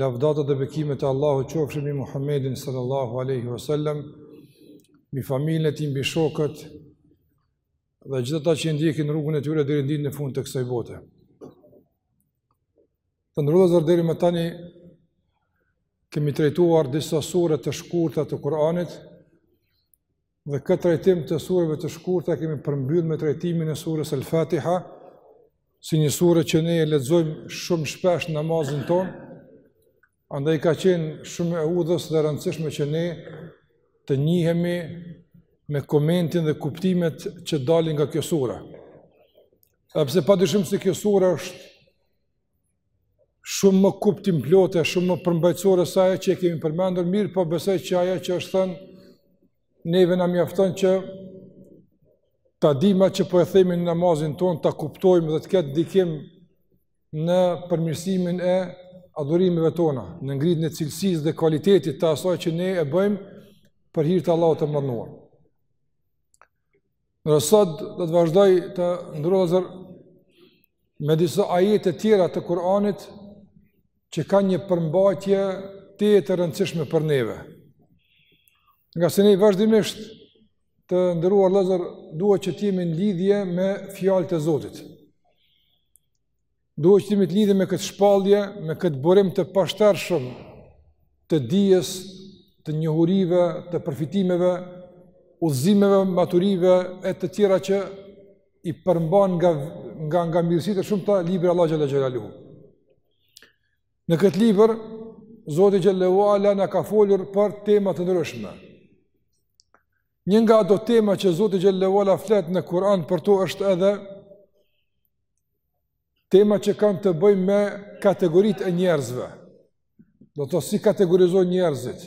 Lavdatat dhe bekimet e Allahut qofshin mbi Muhammedin sallallahu alaihi wasallam, mbi familjen e tij, mbi shokët dhe gjithë ata që ndjekin rrugën e tyre deri në ditën e fundit të kësaj bote. Të nderuar deri më tani kemi trajtuar disa sure të shkurta të Kuranit Dhe këtë trajtim të sureve të shkurta kemi përmbyllur me trajtimin e surës El Fatiha, si një sure që ne e lexojmë shumë shpesh në namazin tonë, andaj ka qenë shumë e udhës dhe e rëndësishme që ne të njihemi me komentin dhe kuptimet që dalin nga kjo sura. Edhe pse pa dyshim se kjo sura është shumë më kuptimplote, shumë më përmbajtësore se ajo që e kemi përmendur, mirëpo besoj që ajo që është thënë, neve na mjafton që ta dimë atë që po e themi në namazin tonë, ta kuptojmë dhe të ketë ndikim në përmirësimin e adhurimeve tona, në ngritjen e cilësisë dhe kualitetit të asaj që ne e bëjmë për hir të Allahut të Madhëruar. Sot do të vazhdoj të nderuar vëllezër me disa ajete të tjera të Kur'anit që kanë një përmbajtje tejet të rëndësishme për neve. Ngase ne vazhdimisht të nderuar vëllezër duhet që të jemi në lidhje me fjalët e Zotit. Duhet që të jemi të lidhur me këtë shpallje, me këtë burim të pashtershëm të dijes, të njohurive, të përfitimeve, udhëzimeve, urtësive e të tjera që i përmban nga nga nga mirësitë e shumta libri i Allahut xhelle xhelaluhu. Në këtë libër Zoti xhelle ue ala na ka folur për tema të ndryshme. Një nga ato tema që Zoti xhelle ue ala flet në Kur'an për to është edhe tema që kanë të bëjnë me kategoritë e njerëzve, domethënë si kategorizon njerëzit,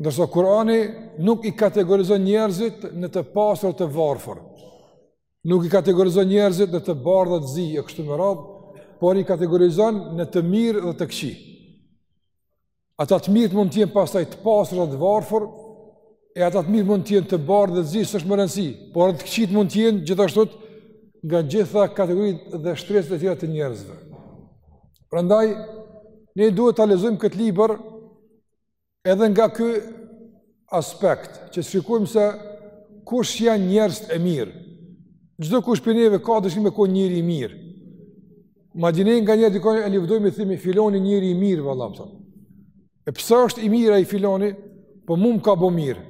ndërsa Kurani nuk i kategorizon njerëzit në të pasur të varfër, nuk i kategorizon njerëzit në të bardhë të zi e kështu me radhë, por i kategorizon në të mirë dhe të këqij. Ata të mirët mund të jenë pastaj të pasur dhe të varfër, e ata të mirë mund të jenë të bardhë dhe të zinj, s'është me rëndësi, por edhe të këqijtë mund të jenë gjithashtu nga gjitha kategoritë dhe shtresat e tjera të njerëzve. Prandaj, ne duhet ta lexojmë këtë libër edhe nga ky aspekt, që të shikojmë se kush janë njerëzit e mirë. Çdokush prej neve ka dëshirë me konë njeri i mirë. Madje ne nganjëherë dikon e lavdojmë i themi filoni njeri i mirë, vallahi. E pse është i mirë ai filoni, po mu më ka bo mirë.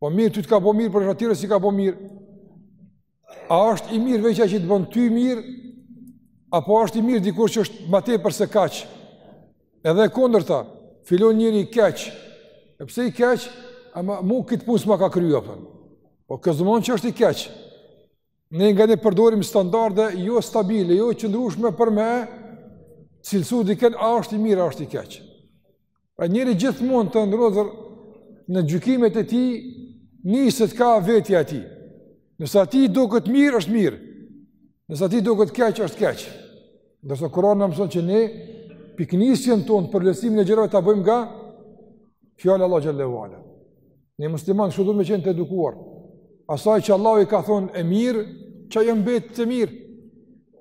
Po mirë, ty të ka bo mirë, por të tjerëve s'u ka bo mirë. A është i mirë veç ai që të bën ty mirë, apo është i mirë dikush që është ma tepër se kaq, edhe kundërta, filan njeri i keq, e pse i keq, ama mu këtë punë s'ma ka kry, apo. po kjo s'domethon që është i keq, ne nganjëherë përdorim standarde jo stabile, jo qëndrushme për me cilësu diken, a është i mirë, a është i keq. Pra njeriu gjithmonë të nderuar vëllezër në gjykimet e tij, niset nga vetja e tij. Nëse atij i duket mirë, është mirë. Nëse atij i duket keq, është keq. Ndërsa Kurani na mëson që ne pikënisjen tonë për vlerësimin e gjërave ta bëjmë nga fjala e Allahut xhallahu ala. Ne muslimanët kështu duhet me qenë të edukuar. Asaj që Allahu i ka thonë e mirë, që ajo mbetet e mirë.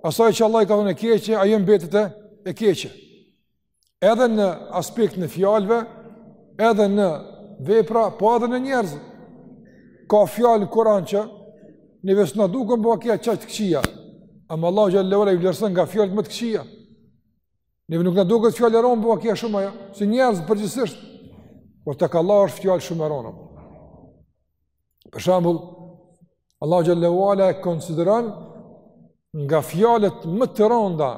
Asaj që Allahu i ka thonë e keqe, ajo mbetet e keqe. edhe në aspektin e fjalëve, edhe në vepra, po edhe në njerëz. Ka fjalë në Kur'an që neve s'na duken po kaq aq të këqija. Ama Allahu xhallahu ala i vlerëson nga fjalët më të këqija. Ne nuk na duket fjalë e rondë po aq shumë ajo, si njerëz përgjithësisht. Por tek Allahu është fjalë shumë e rondë. Për shembull, Allahu xhallahu ala e konsideron nga fjalët më të rënda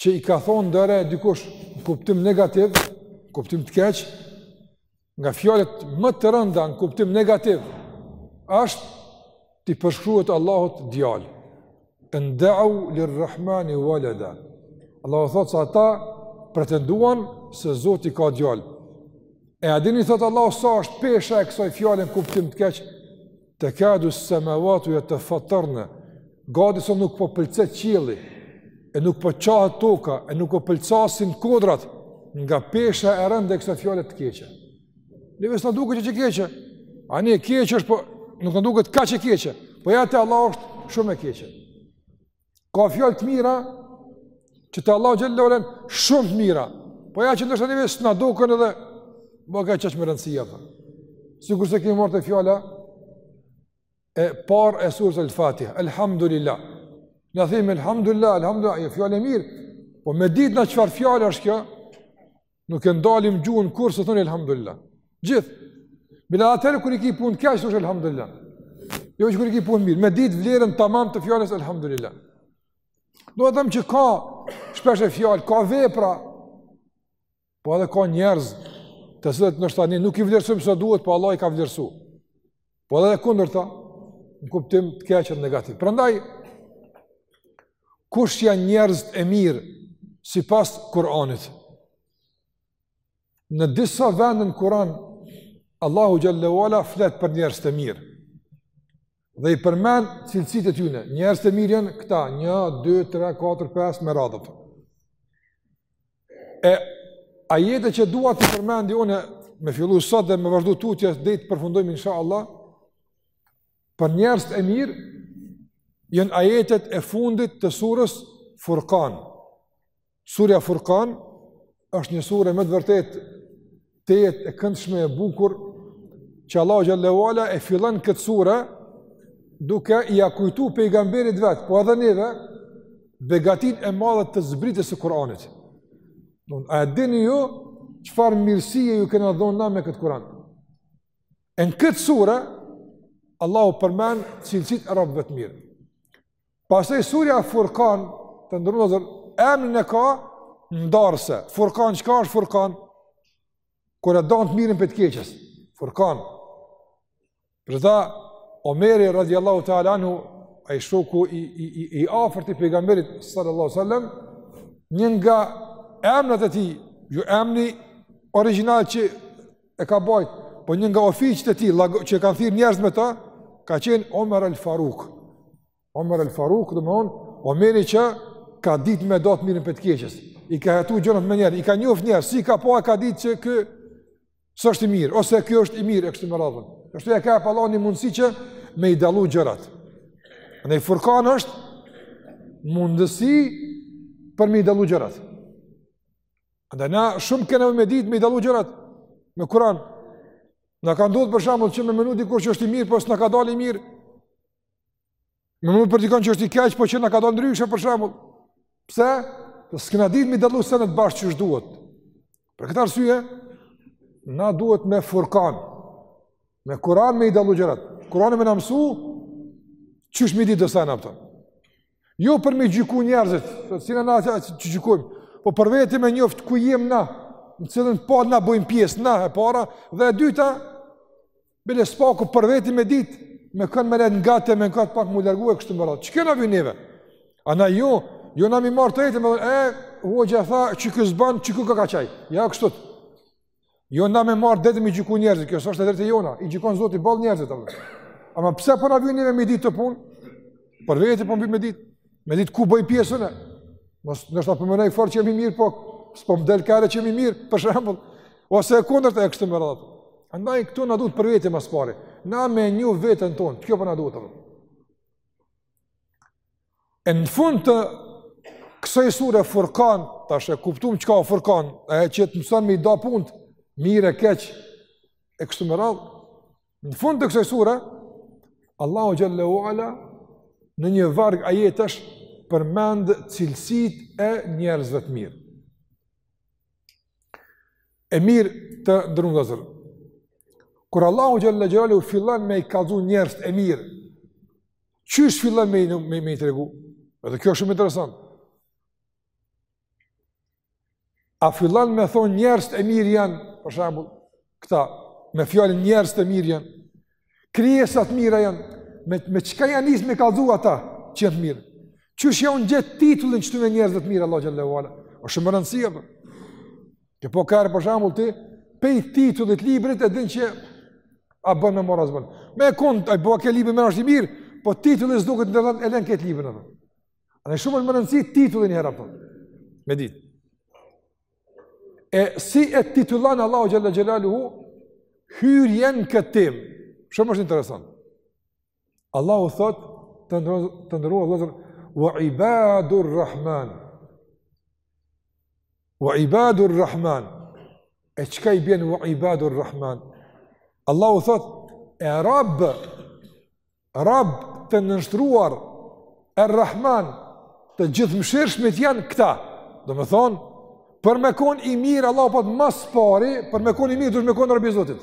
që i ka thonë ndonjëherë dikush në kuptim negativ, në kuptim të keq, nga fjalët më të rënda në kuptim negativ, është t'i përshkruhet Allahut djalë. En da'au lir Rahmani walada. Allahu thotë se ata pretenduan se Zoti ka djalë. E a e dini thotë Allahu sa është pesha e kësaj fjale në kuptim të keq, Tekadus semavatu jetefattarne, gati se nuk po pëlcet qielli, e nuk po çahet toka, e nuk po pëlcasin kodrat, nga pesha e rëndë e kësaj fjale të keqe. Neve s'na duket kaq e keqe, ani e keqe është, po nuk na duket kaq e keqe, po ja te Allahu është shumë e keqe. Ka fjalë të mira që te Allahu xhallahu ala shumë të mira. Po ja që ndoshta neve s'na duken edhe më kaq aq me rëndësi apo. Sikurse kemi marrë te fjala e parë e sures Al-Fatiha. Elhamdulillah. Na themi elhamdulillah, elhamdulillah, e fjalë e mirë. Po me ditë na çfarë fjalë është kjo? Nuk e ndalim gjuhën kurrë së thëni elhamdulillah. Gjithë. Bile atëherë kur i ki punët keq, thua elhamdulillah. Jo veç kur i ki punët mirë. Me ditë vlerën tamam të fjalës elhamdulillah. Do të them që ka shpesh fjalë, ka vepra, po edhe ka njerëz të cilët ndoshta ne, nuk i vlerësojmë sa duhet, po Allahu i ka vlerësu. Po edhe e kundërta, në kuptim të keq e negativ. Prandaj, kush janë njerëzit e mirë sipas Kur'anit? Në disa vende n'Kur'an, Allahu xhel-le ue ala flet për njerëzit e mirë. Dhe i përmend cilësitë e tyne, njerëzit e mirë janë këta, një, dy, tre, katër, pes, me radhë. E ajetet që dua t'i përmendi unë me fillu sot dhe me vazhdu tutje dhe të përfundojmë insha Allah për njerëzit e mirë janë ajetet e fundit të surës Furkan surja Furkan është një sure me të vërtet të jetë e këndshme e bukur që Allah xhel-le ue ala e fillon këtë sure duke ia kujtu pejgamberit vet, po edhe neve begatinë e madhe të zbritjes së Kuranit. Domethënë a e dini ju çfarë mirësie ju kena dhënë na me këtë Kur'an? Në këtë sure Allahu përmend cilësitë e robve të mirë. Pastaj surja Furkan, të nderuar vëllezër, emrin e ka ndarëse. Furkan, çka është Furkan? Kur e dan të mirën prej të keqes. Furkan. Prandaj, Omeri radiallahu ta'ala anhu, ai shoku i, i, i, i afërt i pejgamberit sallallahu sallam, një nga emnat e tij, jo emni origjinal që e ka bajt, po një nga ofiqet e tij, që e kanë thirrë njerëz me ta, ka qenë Omer El Faruk. Omer El Faruk, domethënë, Omeri që ka ditë me da të mirën prej të keqes. I ka jetu gjënët me njerë, i ka njofë njerë, si ka po e ka ditë që ky s'është i mirë, ose kjo është i mirë, e kështu me radhë. Kështu e ka pa një mundësi që me i dallu gjërat. Ndaj furkan është mundësi për me i dallu gjërat. Andaj na shumë kena me ditë me i dallu gjërat me kuran. Na ka ndodhë për shambull që me menu dikun që është i mirë, po s'na ka dalë i mirë. Me menu për dikën që është i keq, po që na ka dalë ndryshe për shambull. Pse? Epo s'kena ditë me i dallu senet bash qysh duhet. Për këtë arsye, na duhet me furkan. Me kuran me i dallu gjërat. Kurani me na mësu, qysh me ditë me i da na ato. Jo për me gjyku njerëzit, se s'jena na që që gjykojmë, po për veti me njoftë ku jem na, në cilën palë na bojmë pjesë, na e para, dhe e dyta, bile së paku për veti me ditë, me kan me nejtë ngat e, me kan pak m'u largu e kështu me radhë, që çka na vyen. A na jo, jo na mi marrë tjetër, me thënë, e, hoxha tha, që kjo s'ban, çka ka ai, ja kështu, Jo na me marr dhe me i gjyku njerëzit, kjo s'është e drejtë jona, i gjykon Zoti ball njerëzit apo. Ama pse po na vyn neve me ditë këtë punë? Për vetë po mbi me ditë. Me ditë ku bëj pjesë unë. Mos do të po mendoj fort që jam i mirë po s'po më del kare që jam i mirë, për shembull, ose e kundërta e kështu me radhë. Andaj këtu na duhet për vetë më së pari. Na me njoh veten tonë, kjo po na duhet apo. E në fund të kësaj sure Furkan, tash e kuptuam çka është Furkan, e që të mëson me i da punt, mirë e keq e kështu me radh. Në fund të kësaj sure Allahu xhelle ue ala në një varg ajetesh përmend cilësitë e njerëzve të mirë. E mirë të nderum vllazër. Kur Allahu xhelle xhelaluhu fillon me i kallzu njerëzt e mirë, Qysh fillon me me me i tregu? Edhe kjo është shumë interesant. A fillon me thon njerëzt e mirë janë, për shembull, këta me fjalën njerëzt e mirë janë. Krijesat e mira janë. Me me çka ja nis me kallzu ata që janë të mirë. Qysh ja ngjet titullin ktyne njerëzve të mirë Allahu xhelle ue ala. Është shumë rëndësishme. Që po kërë për shembull ti, pej titullit librit e din që a bën me marr a s'bën. Me e kund, a i bëha ke libri me është i mirë, po titulli s'duket ndërdat e len këtë libër në thonë. Asht shumë me rëndësi titulli nganjëherë apo. Me ditë. E si e titullan Allahu xhelle xhelaluhu, hyrjen në këtë temë. Shumë është interesant. Allahu thot të nderuar të nderuar Allahu wa ibadur rahman wa ibadur rahman e çka i bjen wa ibadur rahman Allahu thot e rab rab të nënshtruar e rahman të Gjithëmëshirshmit janë këta domethonë për me kon i mirë Allahu po thot ma s'pari për me kon i mirë duhet me kon rab i Zotit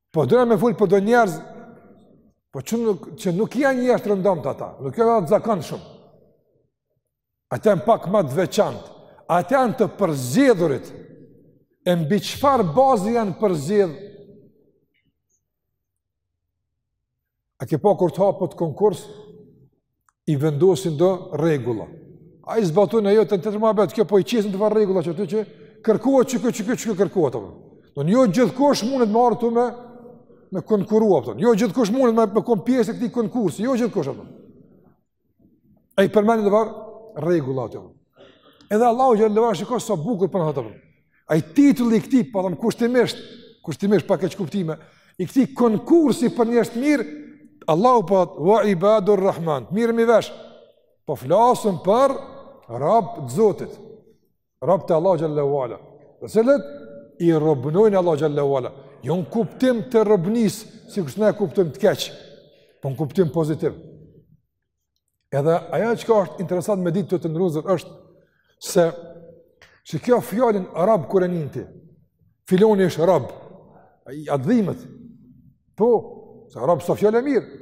Po dona me fol për do njerëz po që nuk, që nuk janë njerëz të rëndomtë ata, nuk janë të zakonshëm. Ata janë pak më të veçantë, ata janë të përzgjedhurit. E mbi çfarë bazë janë përzgjedh? A ke pa kur të hapet konkurs, i vendosin do rregulla. A i zbatojnë a jo të në të të ma betë, kjo po i qesin do farë rregulla që të që kërkohet që këtë që këtë që kërkohet. Në një jo gjithkush mundet me ardh këtu me, me konkuru, kupton. Jo gjithkush mundet me, me kon pjesë e këtij konkursi, jo gjithë kush. Pëton. Ai përmendi do farë rregulla jo. Edhe Allahu xhelle ue ala, shiko sa bukur po na thotë. Ai titulli i këtij, po e thom kushtimisht, kushtimisht pa keqkuptime, i këtij konkursi për njerëz të mirë, Allahu po thotë, wa ibadur rahman, mirrni vesh, po flasim për rab të Zotit. Rob të Allah xhele ve ala. Të cilët i robnojnë Allah xhele ve ala. Jo në kuptim të robnisë, siku ne e kuptojmë të keq, po në kuptim pozitiv. Edhe ajo çka është interesant me ditë të nderuar vllezër është se që kjo fjalën rob kur e nin ti, filani është rob, të dhimet, apo, se rob s'është fjalë e mirë,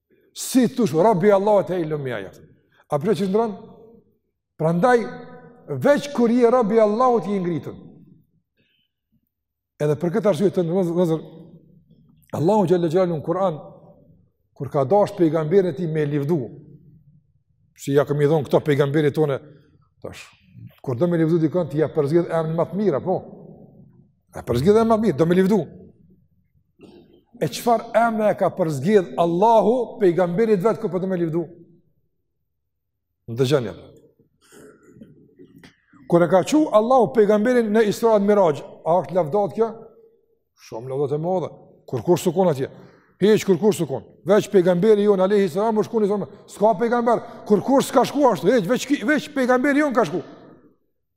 Si të jesh rob i Allahut i lumi ai. A pe sheh qysh ndrron? Prandaj, veç kur je rob i Allahut je i ngritun. Edhe për këtë arsye të nderuar vllezër, Allahu xhele xhelaluhu në Kur'an, kur ka dash pejgamberin e tij me livdu, si ja kemi dhonë këto pejgamberit tonë, tash, kur do me livdu dikon, ti ja përzgjedh emnat ma të mira, apo, ja përzgjedh emnat ma të mira, do me livdu, E çfarë emni i ka përzgjedh Allahu pejgamberit vet kur po don me livdu? Dëgjoni. Kur e ka çu Allahu pejgamberin në Isra vel Miraxh, a është lavdatë kjo? Shumë lavdatë e madhe. Kurkush s'është konë atje? Hiç kurkush s'është konë. Veç pejgamberi jonë, alejhi selam, është konë domethonë, s'ka pejgamber. Kurkush s'ka shku ashtu, hiç, veç, veç pejgamberi jonë ka shku.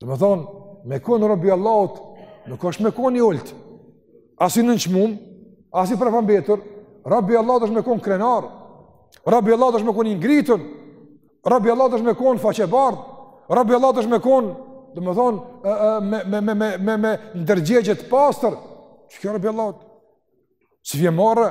Domethonë, me konë rob i Allahut, nuk është me konë i ult, as i nënçmum, as i prapambetur, rob i Allahut është me konë krenar, rob i Allahut është me konë i ngritun, rob i Allahut është me konë faqebardhë, rob i Allahut është me konë, domethonë, me, me, me, me, me, me ndërgjegje të pastër, qiky o rob i Allahut, s'i vjen marre,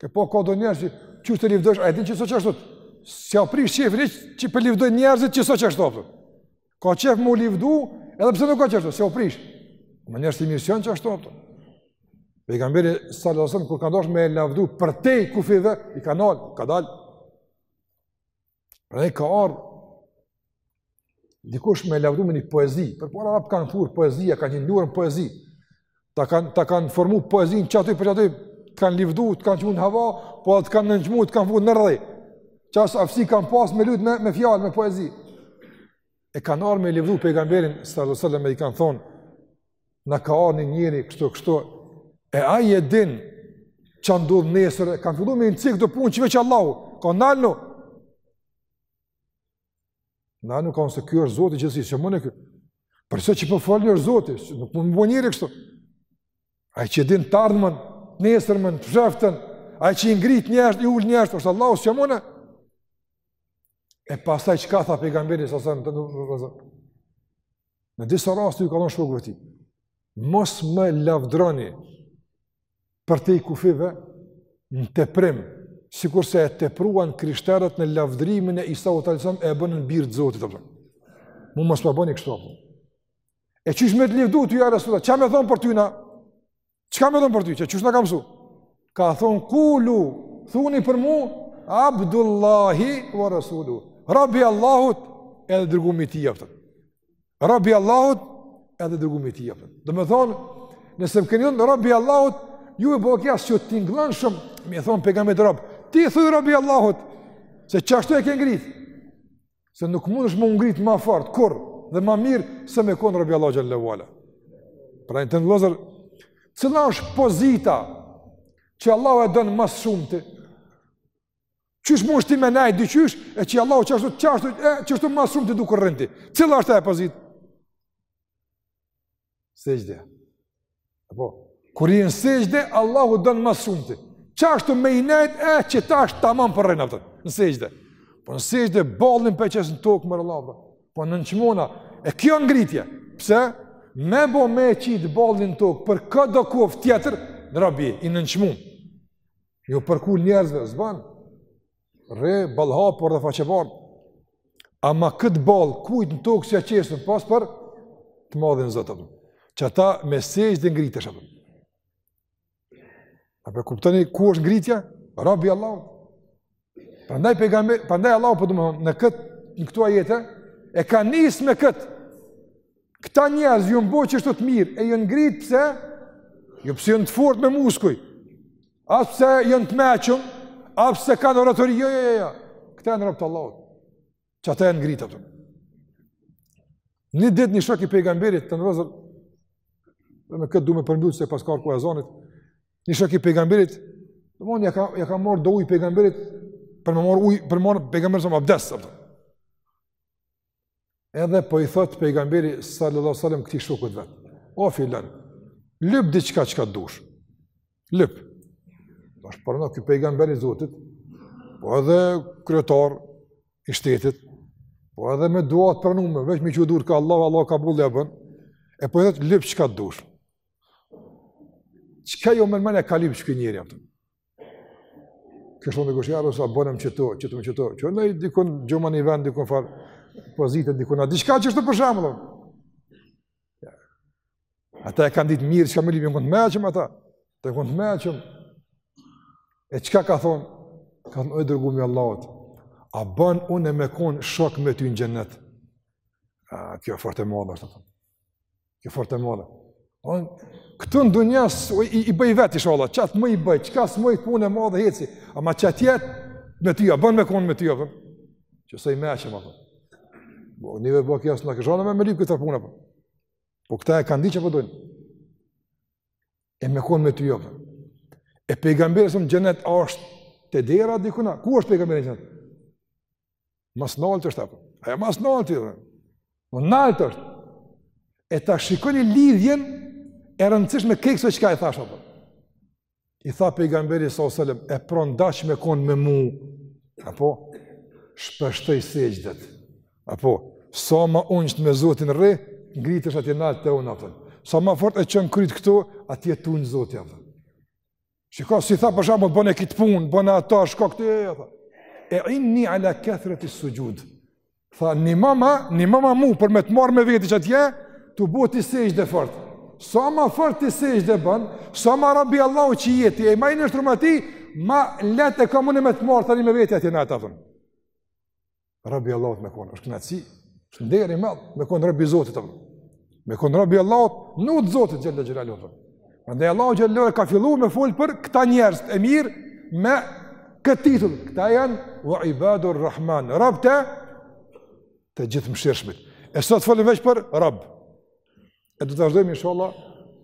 Se po ka do njerëz që kur t'i lëvdosh, a e din që s'o qashtu? S'ju prish qefi hiç që po lëvdojnë njerëzit që s'o qashtu apo? Ka qef me lëvdu, edhe pse nuk o qashtu, s'ju prish. Më njerëz si mision që ashtu apo? Pejgamberi sallallahu alajhi wasallam kur ka dashur me lavdu përtej kufijve, i ka nal, ka dal. Pra ka ardh Dikush me lavdu me një poezi, se po arabët kanë thur poezia, kanë një lurë poezi. Ta kanë ta kanë formu poezinë qaty për qaty, kanë livdu, të kanë çu në hava, apo të kanë nënçmu, të kanë fut nën dhe. Qasi aftësi kanë pas me lujt me me fjalë, me poezi. E kanë ardhur me livdu pejgamberin sallallahu alajhi wasallam i kanë thon na ka ardhur njëri kështu kështu e ai e din çka ndodh nesër, kanë filluar me i cek do punë që veç Allahu, ka thonë nalnu. Nalnu ka thonë se ky është Zoti i gjithësisë, s'jam unë ky. Për sa që po folni është Zoti, nuk mund të bëjë njeri kështu. Ai që din të ardhmën, të nesërmën, të fshehtën, ai që i ngrit njerëz, i ul njerëz, është Allahu s'jam unë. E pastaj çka tha pejgamberi sallallahu alajhi wasallam në disa raste ju ka thonë shokëve të tij. mos më lavdroni përtej kufive në teprim, sikurse e tepruan krishterët në lavdrimin e Isaut alejhi selam e e bënë bir të zotit, të përëm. Mu mos më bëni kështu, apë. E qysh me të livdu ty ja Resulallah, ça me thonë për ty na? Çka me thonë për ty, që qysh na ka msu? Ka thonë, kulu, thuni për mu, Abdullahi wa Rasulu, robi i Allahut edhe i dërgumi i tij, mjafton. Robi i Allahut edhe i dërgumi i tij mjafton. Domethonë, nëse më keni thënë robi i Allahut, ju e bëhë kja s'po tingllon shumë, me i thonë pejgamberit rob, ti thuj robi i Allahut, se qashtu e ke ngritë, se nuk mundesh me ngritë ma fort kurrë dhe ma mirë, se me konë robi i Allahut xhelle ve ala. Pra të nderum vllezër, cila është pozita që Allahu e don ma s'shumti, Qysh mundesh ti me nejt dyqysh e që Allahu qashtu qashtu e qashtu më së shumë të dukur rëndi. Cila është ajo pozitë? Sexhde. Apo kur je në sexhde Allahu don më së shumti. Qashtu me nejt e që tash tamam për rënë atë. Në sexhde. Po në sexhde ballin po e qes në tokë me Allahu. Po nënçmon, a e kjo ngritje. Pse? Me bo me qit ballin n'tokë për këdo koftë tjetër ni rob i nënçmum. Ju përkul njerëzve s'ban. Rri ballhapur dhe faqebardhë. Ama këtë ball, kujt në tokë s'ia qesim, pos për të madhin Zot. Qata me sexhde ngritesh. A po e kuptoni, ku është ngritja? Rob i Allah. Prandaj pejgamber, prandaj Allahu po domthon në kët në këto ajete e ka nis me kët. Këta njerëz jon bo qeshtu të mirë, e jon ngrit pse? Jo pse janë të fortë me muskuj? As pse janë të mençëm? As pse kanë oratori? Jo, jo, jo, jo. Këta janë robët e Allahut. qata janë ngritë ato. Një ditë një shok i pejgamberit të nderum vllezër, dhe me këtë du me përmbyllë se paska ardh koha e ezanit, një shok i pejgamberit, domethon, ja ka, ja ka marrë do ujë pejgamberit, për me marrë ujë, për me marrë pejgamberit sa më abdes, të Edhe po i thotë pejgamberi sallallahu sallam këtij shokut vet, o filan, lyp diçka çka dush, Lyp. Do të thonë ky pejgamber i Zotit, po edhe kryetar i shtetit, po edhe me dua të pranuar, vetëm me çu dur kah Allahu, Allahu kabul ia bon. E po i thot lyp çka dush. Çka jo më mëna kalim çka njëri atë. Kështu më gjoshi arrosa bonem qeto, qeto me qeto. Ço ndaj dikun gjoma ni vend dikun fal pozitën dikun. Diçka qeshtu për shembull. Ata e kanë ditë mirë që me lyp, ën kanë t'mençëm ata. Të kanë t'mençëm. E çka ka thon? Ka thon o i dërguam i Allahut. A bën unë me kon shok me ty në xhenet? A kjo fort e madhe është a. Kjo fort e madhe. Unë këtu në dunja i, i bëj vetë inshallah, çat më i bëj, çka s'më i punë madhe heci, ama çat jet me ty, a bën me kon me ty apo? Qe sa i mençëm apo. Po neve bile as na shkon menja me lyp këtë punë apo. Po këta e kanë ditë çka po dojnë. E me konë me ty jo. E pejgamberi s'osht n'xhenet osht të dera dikun a. Ku është pejgamberi n'xhenet? Ma s'nalti është apo? Ai ma s'nalti edhe. Më naltë është. E tash shikoni lidhjen e rëndësishme me kësaj çka e thashë apo. i tha pejgamberi sallallahu alajhi wasallam, e po n'dash me kon me mu. Apo shpeshtoji sexhdet. Apo sa ma unjt me Zotin rri, ngritesh atje nalt te unë atë. Sa ma fort e çon kryt këtu, atje t'un Zoti atë. Shiko s'i tha për shembull bëne kit punë, bëne atë shko këtu a. A'inni ala kethreti suxhud. Tha, ndihmoma, ndihmoma mu, për me të marrë me veti atje, tu bo ti sexhde fort. Sa ma fort ti sexhde bën, sa ma rob i Allahut që je ti, e ma i nënshtrum ti, ma leht e kam unë me të marrë tani me veti atje në xhenet. Rob i Allahut me konë, është knaqsi, është nder i madh, me konë rob i Zotit të dhënë. Me kon rob i Allahut, në të zotit xhel-le xhelaluhu. Prandaj Allahu xhel-le ka fillu me fol për këta njerëz të mirë me këtë titull. Këta janë wa ibadur rahman, robtë e të gjithë mëshirshmit. E sot folim veç për rob. E do të vazhdojmë inshallah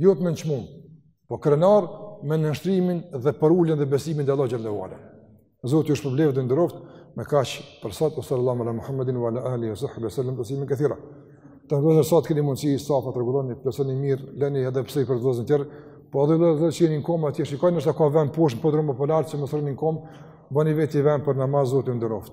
Jo të mençmum, po krenar me nënshtrimin dhe përuljen dhe besimin te Allahu xhel-le ue ala. Zoti ju shpëbleft dhe nderoft me kaq për sot wa sallallahu ala muhammedin wa ala alihi wa sahbihi sallam taslima katira. Të nderuar sa keni mundësi safat rregulloni plotësoni mirë, lëni hapësirë për vëllezërit tjerë, po edhe vëllezërit që jeni në komë atje shikoni nëse ka vend poshtë po edhe përlart që mos rrini në komë, bëni vetë vend për namaz Zoti nderoft.